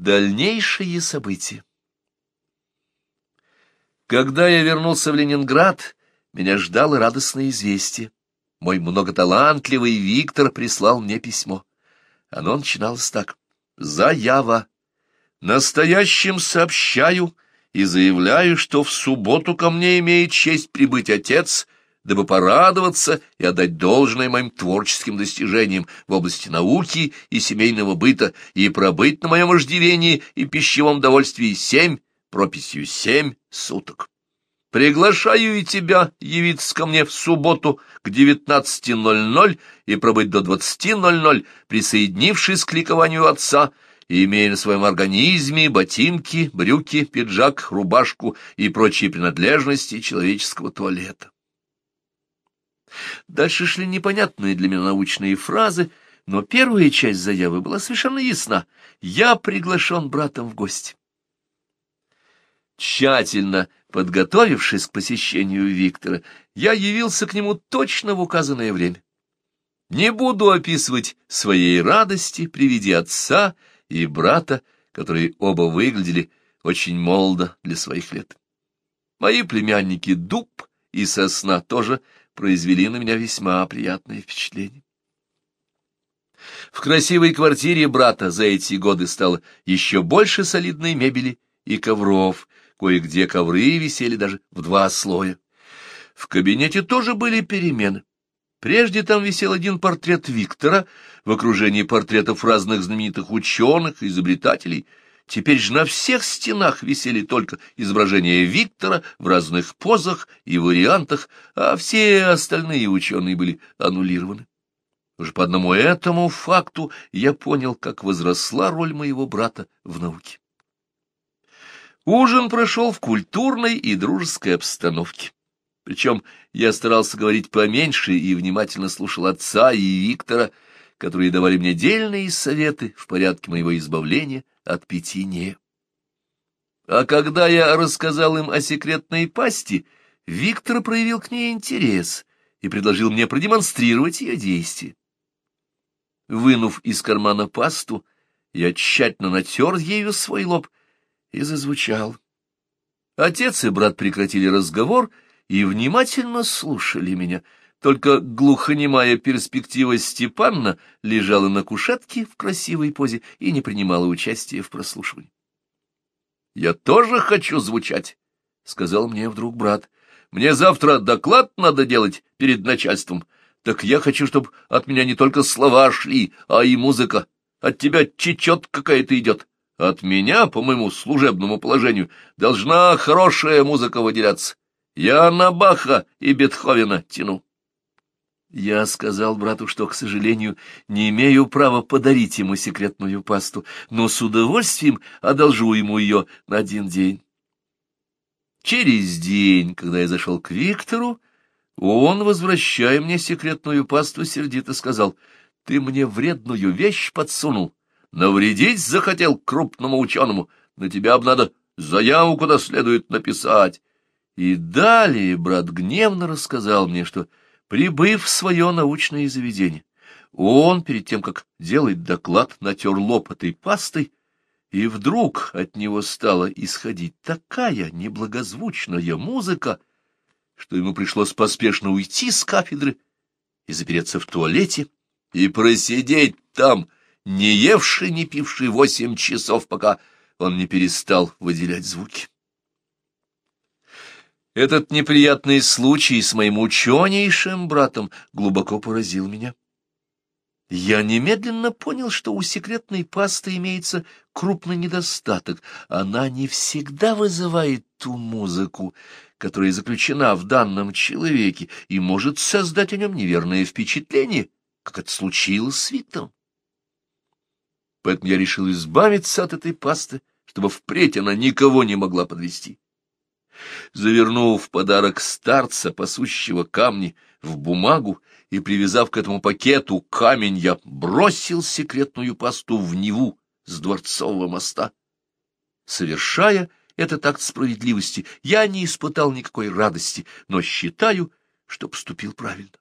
Дальнейшие события. Когда я вернулся в Ленинград, меня ждало радостное известие. Мой многоталантливый Виктор прислал мне письмо. Оно начиналось так. «Заява. Настоящим сообщаю и заявляю, что в субботу ко мне имеет честь прибыть отец, дабы порадоваться и отдать должное моим творческим достижениям в области науки и семейного быта и пробыть на моем вожделении и пищевом довольствии семь прописью семь суток. Приглашаю и тебя явиться ко мне в субботу к 19.00 и пробыть до 20.00, присоединившись к ликованию отца, и имея на своем организме ботинки, брюки, пиджак, рубашку и прочие принадлежности человеческого туалета. Дальше шли непонятные для меня научные фразы, но первая часть заявы была совершенно ясна. Я приглашен братом в гости. Тщательно подготовившись к посещению Виктора, я явился к нему точно в указанное время. Не буду описывать своей радости при виде отца и брата, которые оба выглядели очень молодо для своих лет. Мои племянники Дуб и Сосна тоже произвели на меня весьма приятное впечатление. В красивой квартире брата за эти годы стало еще больше солидной мебели и ковров, кое-где ковры висели даже в два слоя. В кабинете тоже были перемены. Прежде там висел один портрет Виктора в окружении портретов разных знаменитых ученых и изобретателей. Теперь же на всех стенах висели только изображения Виктора в разных позах и вариантах, а все остальные ученые были аннулированы. Уже по одному этому факту я понял, как возросла роль моего брата в науке. Ужин прошел в культурной и дружеской обстановке. Причем я старался говорить поменьше и внимательно слушал отца и Виктора, которые давали мне дельные советы в порядке моего избавления от питья. А когда я рассказал им о секретной пасти, Виктор проявил к ней интерес и предложил мне продемонстрировать ее действие. Вынув из кармана пасту, я тщательно натер ею свой лоб и зазвучал. Отец и брат прекратили разговор и внимательно слушали меня. Только глухонемая перспектива Степанна лежала на кушетке в красивой позе и не принимала участия в прослушивании. — Я тоже хочу звучать, — сказал мне вдруг брат. — Мне завтра доклад надо делать перед начальством. Так я хочу, чтобы от меня не только слова шли, а и музыка. От тебя чечет какая-то идет. От меня, по моему служебному положению, должна хорошая музыка выделяться. Я на Баха и Бетховена тяну. Я сказал брату, что, к сожалению, не имею права подарить ему секретную пасту, но с удовольствием одолжу ему ее на один день. Через день, когда я зашел к Виктору, он, возвращая мне секретную пасту, сердито сказал, «Ты мне вредную вещь подсунул, навредить захотел крупному ученому, на тебя б надо заяву куда следует написать. И далее брат гневно рассказал мне, что, прибыв в свое научное заведение, он, перед тем, как делать доклад, натер лоб этой пастой, и вдруг от него стала исходить такая неблагозвучная музыка, что ему пришлось поспешно уйти с кафедры и запереться в туалете, и просидеть там, не евший, не пивший восемь часов, пока он не перестал выделять звуки. Этот неприятный случай с моим ученейшим братом глубоко поразил меня. Я немедленно понял, что у секретной пасты имеется крупный недостаток. Она не всегда вызывает ту музыку, которая заключена в данном человеке, и может создать о нем неверное впечатление, как это случилось с Виктором поэтому я решил избавиться от этой пасты, чтобы впредь она никого не могла подвести. Завернув в подарок старца, пасущего камни, в бумагу и привязав к этому пакету камень, я бросил секретную пасту в Неву с Дворцового моста. Совершая этот акт справедливости, я не испытал никакой радости, но считаю, что поступил правильно.